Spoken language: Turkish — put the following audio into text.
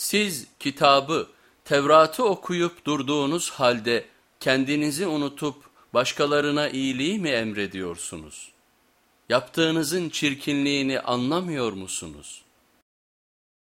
Siz kitabı, Tevrat'ı okuyup durduğunuz halde kendinizi unutup başkalarına iyiliği mi emrediyorsunuz? Yaptığınızın çirkinliğini anlamıyor musunuz?''